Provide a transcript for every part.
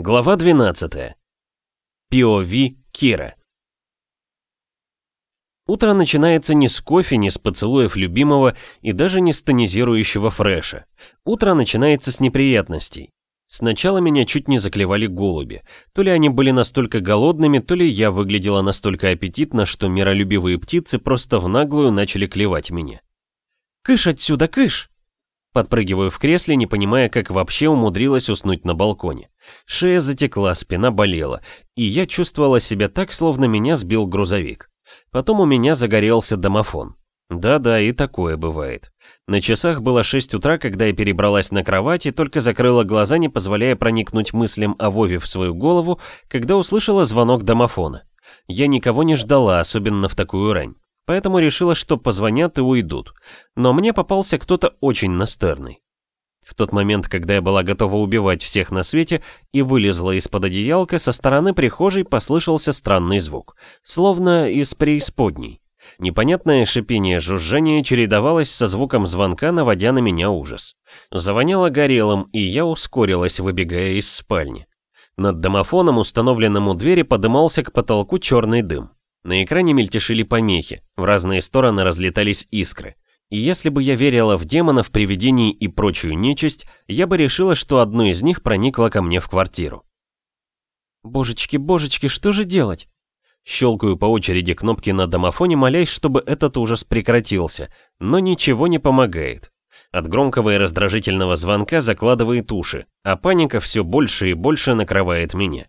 Глава 12. POV Кира. Утро начинается не с кофе, не с поцелуев любимого и даже не с тонизирующего фреша. Утро начинается с неприятностей. Сначала меня чуть не заклевали голуби. То ли они были настолько голодными, то ли я выглядела настолько аппетитно, что миролюбивые птицы просто в наглую начали клевать меня. «Кыш отсюда, кыш!» Подпрыгиваю в кресле, не понимая, как вообще умудрилась уснуть на балконе. Шея затекла, спина болела, и я чувствовала себя так, словно меня сбил грузовик. Потом у меня загорелся домофон. Да-да, и такое бывает. На часах было 6 утра, когда я перебралась на кровать и только закрыла глаза, не позволяя проникнуть мыслям о Вове в свою голову, когда услышала звонок домофона. Я никого не ждала, особенно в такую рань поэтому решила, что позвонят и уйдут. Но мне попался кто-то очень настырный. В тот момент, когда я была готова убивать всех на свете и вылезла из-под одеялка, со стороны прихожей послышался странный звук, словно из преисподней. Непонятное шипение жужжания чередовалось со звуком звонка, наводя на меня ужас. Завоняло горелым, и я ускорилась, выбегая из спальни. Над домофоном, установленным у двери, подымался к потолку черный дым. На экране мельтешили помехи, в разные стороны разлетались искры. И если бы я верила в демонов, привидений и прочую нечисть, я бы решила, что одно из них проникло ко мне в квартиру. Божечки, божечки, что же делать? Щелкаю по очереди кнопки на домофоне, молясь, чтобы этот ужас прекратился, но ничего не помогает. От громкого и раздражительного звонка закладывает уши, а паника все больше и больше накрывает меня.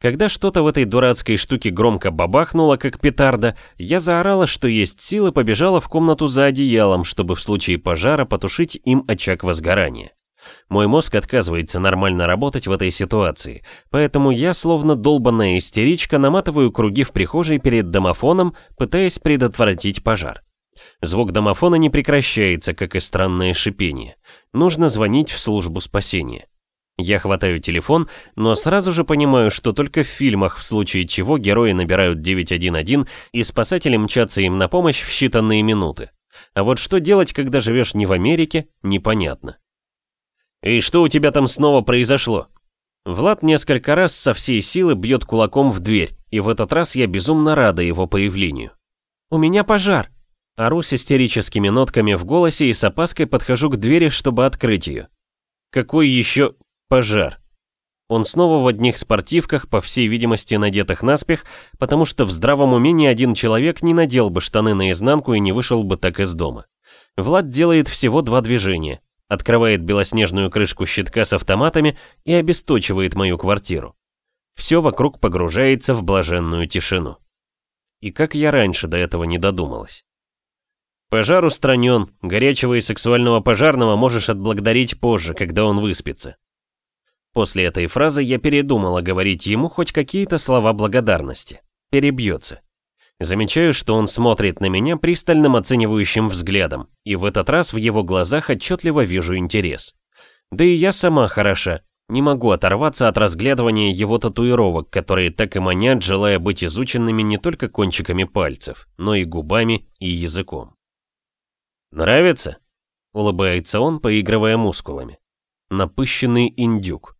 Когда что-то в этой дурацкой штуке громко бабахнуло, как петарда, я заорала, что есть силы, побежала в комнату за одеялом, чтобы в случае пожара потушить им очаг возгорания. Мой мозг отказывается нормально работать в этой ситуации, поэтому я, словно долбанная истеричка, наматываю круги в прихожей перед домофоном, пытаясь предотвратить пожар. Звук домофона не прекращается, как и странное шипение. Нужно звонить в службу спасения. Я хватаю телефон, но сразу же понимаю, что только в фильмах, в случае чего герои набирают 911 и спасатели мчатся им на помощь в считанные минуты. А вот что делать, когда живешь не в Америке, непонятно. «И что у тебя там снова произошло?» Влад несколько раз со всей силы бьет кулаком в дверь, и в этот раз я безумно рада его появлению. «У меня пожар!» Ору с истерическими нотками в голосе и с опаской подхожу к двери, чтобы открыть ее. «Какой еще Пожар. Он снова в одних спортивках, по всей видимости надетых наспех, потому что в здравом уме ни один человек не надел бы штаны наизнанку и не вышел бы так из дома. Влад делает всего два движения. Открывает белоснежную крышку щитка с автоматами и обесточивает мою квартиру. Все вокруг погружается в блаженную тишину. И как я раньше до этого не додумалась. Пожар устранен, горячего и сексуального пожарного можешь отблагодарить позже, когда он выспится. После этой фразы я передумала говорить ему хоть какие-то слова благодарности. Перебьется. Замечаю, что он смотрит на меня пристальным оценивающим взглядом, и в этот раз в его глазах отчетливо вижу интерес. Да и я сама хороша, не могу оторваться от разглядывания его татуировок, которые так и манят, желая быть изученными не только кончиками пальцев, но и губами и языком. «Нравится?» — улыбается он, поигрывая мускулами. Напыщенный индюк.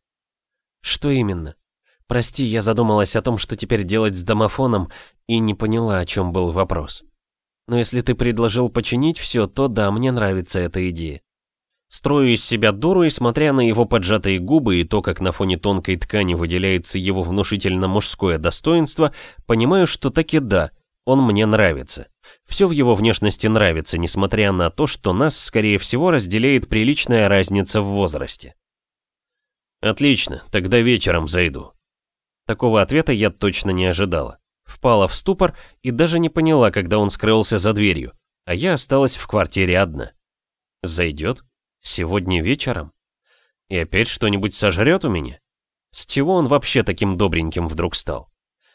Что именно? Прости, я задумалась о том, что теперь делать с домофоном, и не поняла, о чем был вопрос. Но если ты предложил починить все, то да, мне нравится эта идея. Строю из себя дуру и, смотря на его поджатые губы и то, как на фоне тонкой ткани выделяется его внушительно мужское достоинство, понимаю, что таки да, он мне нравится. Все в его внешности нравится, несмотря на то, что нас, скорее всего, разделяет приличная разница в возрасте. Отлично, тогда вечером зайду. Такого ответа я точно не ожидала. Впала в ступор и даже не поняла, когда он скрылся за дверью, а я осталась в квартире одна. Зайдет? Сегодня вечером? И опять что-нибудь сожрет у меня? С чего он вообще таким добреньким вдруг стал?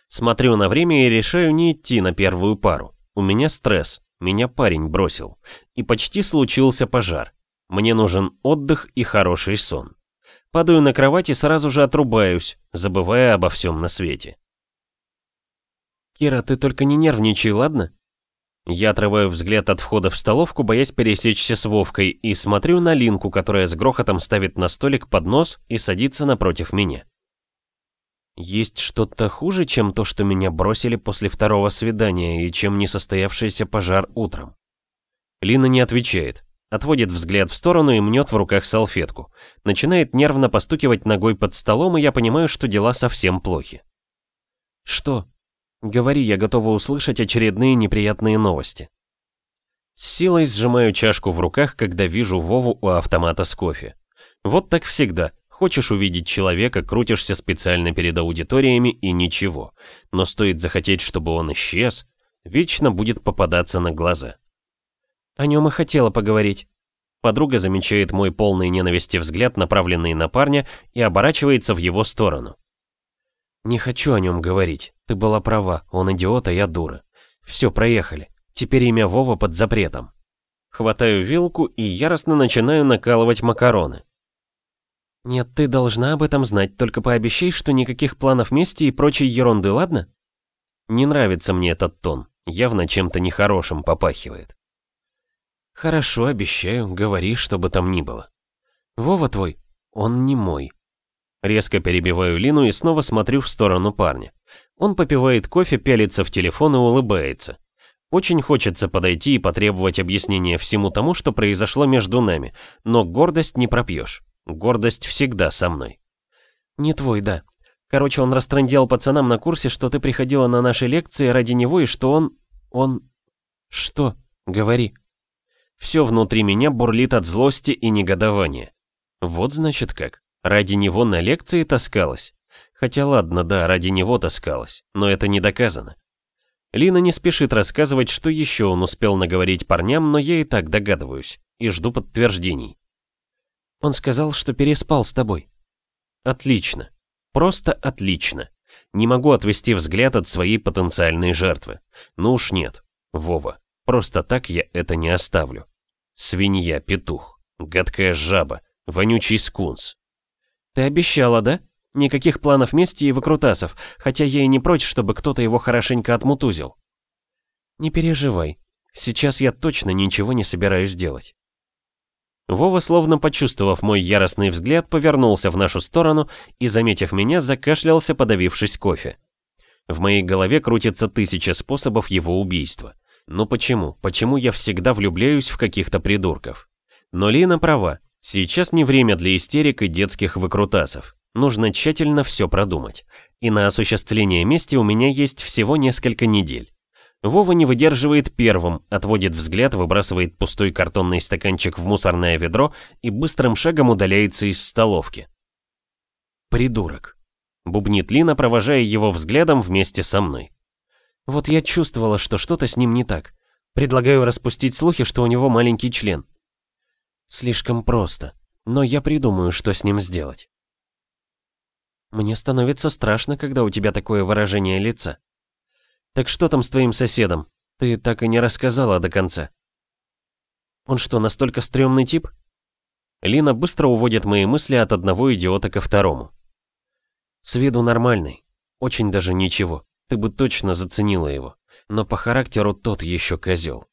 Смотрю на время и решаю не идти на первую пару. У меня стресс, меня парень бросил. И почти случился пожар. Мне нужен отдых и хороший сон. Падаю на кровать и сразу же отрубаюсь, забывая обо всем на свете. «Кира, ты только не нервничай, ладно?» Я отрываю взгляд от входа в столовку, боясь пересечься с Вовкой, и смотрю на Линку, которая с грохотом ставит на столик поднос и садится напротив меня. Есть что-то хуже, чем то, что меня бросили после второго свидания и чем несостоявшийся пожар утром? Лина не отвечает. Отводит взгляд в сторону и мнет в руках салфетку. Начинает нервно постукивать ногой под столом, и я понимаю, что дела совсем плохи. Что? Говори, я готова услышать очередные неприятные новости. С силой сжимаю чашку в руках, когда вижу Вову у автомата с кофе. Вот так всегда. Хочешь увидеть человека, крутишься специально перед аудиториями и ничего. Но стоит захотеть, чтобы он исчез, вечно будет попадаться на глаза. О нем и хотела поговорить. Подруга замечает мой полный ненависти взгляд, направленный на парня, и оборачивается в его сторону. «Не хочу о нем говорить. Ты была права, он идиот, а я дура. Все, проехали. Теперь имя Вова под запретом». Хватаю вилку и яростно начинаю накалывать макароны. «Нет, ты должна об этом знать, только пообещай, что никаких планов мести и прочей ерунды, ладно?» Не нравится мне этот тон, явно чем-то нехорошим попахивает. «Хорошо, обещаю, говори, что бы там ни было. Вова твой, он не мой». Резко перебиваю Лину и снова смотрю в сторону парня. Он попивает кофе, пялится в телефон и улыбается. Очень хочется подойти и потребовать объяснения всему тому, что произошло между нами, но гордость не пропьешь. Гордость всегда со мной. Не твой, да. Короче, он растрындел пацанам на курсе, что ты приходила на наши лекции ради него и что он... Он... Что? Говори. Все внутри меня бурлит от злости и негодования. Вот значит как. Ради него на лекции таскалась. Хотя ладно, да, ради него таскалась, но это не доказано. Лина не спешит рассказывать, что еще он успел наговорить парням, но я и так догадываюсь, и жду подтверждений. Он сказал, что переспал с тобой. Отлично. Просто отлично. Не могу отвести взгляд от своей потенциальной жертвы. Ну уж нет, Вова, просто так я это не оставлю. Свинья, петух, гадкая жаба, вонючий скунс. Ты обещала, да? Никаких планов мести и выкрутасов, хотя я и не прочь, чтобы кто-то его хорошенько отмутузил. Не переживай, сейчас я точно ничего не собираюсь делать. Вова, словно почувствовав мой яростный взгляд, повернулся в нашу сторону и, заметив меня, закашлялся, подавившись кофе. В моей голове крутится тысяча способов его убийства. Но почему? Почему я всегда влюбляюсь в каких-то придурков? Но Лина права. Сейчас не время для истерик и детских выкрутасов. Нужно тщательно все продумать. И на осуществление мести у меня есть всего несколько недель. Вова не выдерживает первым, отводит взгляд, выбрасывает пустой картонный стаканчик в мусорное ведро и быстрым шагом удаляется из столовки. «Придурок», — бубнит Лина, провожая его взглядом вместе со мной. Вот я чувствовала, что что-то с ним не так. Предлагаю распустить слухи, что у него маленький член. Слишком просто, но я придумаю, что с ним сделать. Мне становится страшно, когда у тебя такое выражение лица. Так что там с твоим соседом? Ты так и не рассказала до конца. Он что, настолько стрёмный тип? Лина быстро уводит мои мысли от одного идиота ко второму. С виду нормальный. Очень даже ничего. Ты бы точно заценила его. Но по характеру тот еще козел.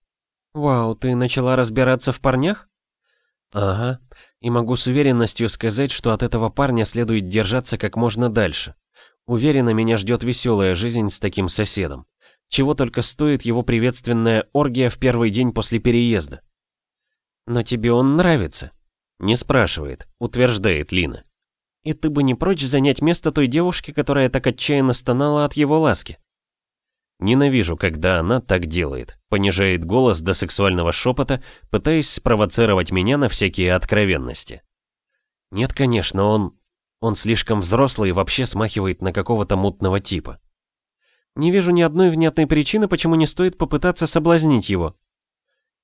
Вау, ты начала разбираться в парнях? Ага. И могу с уверенностью сказать, что от этого парня следует держаться как можно дальше. Уверена, меня ждет веселая жизнь с таким соседом. Чего только стоит его приветственная оргия в первый день после переезда. Но тебе он нравится? Не спрашивает, утверждает Лина. И ты бы не прочь занять место той девушки, которая так отчаянно стонала от его ласки. Ненавижу, когда она так делает, понижает голос до сексуального шепота, пытаясь спровоцировать меня на всякие откровенности. Нет, конечно, он... Он слишком взрослый и вообще смахивает на какого-то мутного типа. Не вижу ни одной внятной причины, почему не стоит попытаться соблазнить его.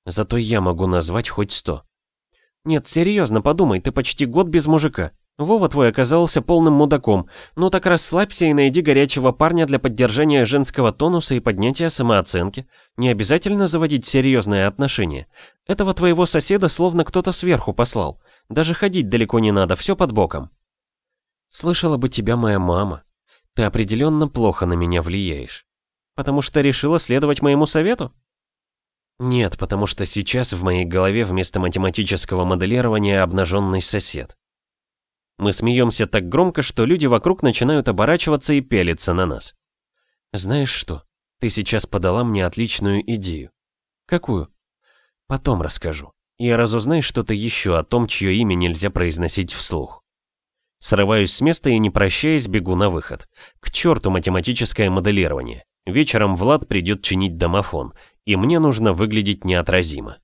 Зато я могу назвать хоть сто. Нет, серьезно, подумай, ты почти год без мужика. Вова твой оказался полным мудаком, ну так расслабься и найди горячего парня для поддержания женского тонуса и поднятия самооценки. Не обязательно заводить серьезные отношения. Этого твоего соседа словно кто-то сверху послал. Даже ходить далеко не надо, все под боком. Слышала бы тебя моя мама. Ты определенно плохо на меня влияешь. Потому что решила следовать моему совету? Нет, потому что сейчас в моей голове вместо математического моделирования обнаженный сосед. Мы смеемся так громко, что люди вокруг начинают оборачиваться и пялиться на нас. Знаешь что? Ты сейчас подала мне отличную идею. Какую? Потом расскажу. Я разузнай что-то еще о том, чье имя нельзя произносить вслух. Срываюсь с места и, не прощаясь, бегу на выход. К черту математическое моделирование. Вечером Влад придет чинить домофон, и мне нужно выглядеть неотразимо.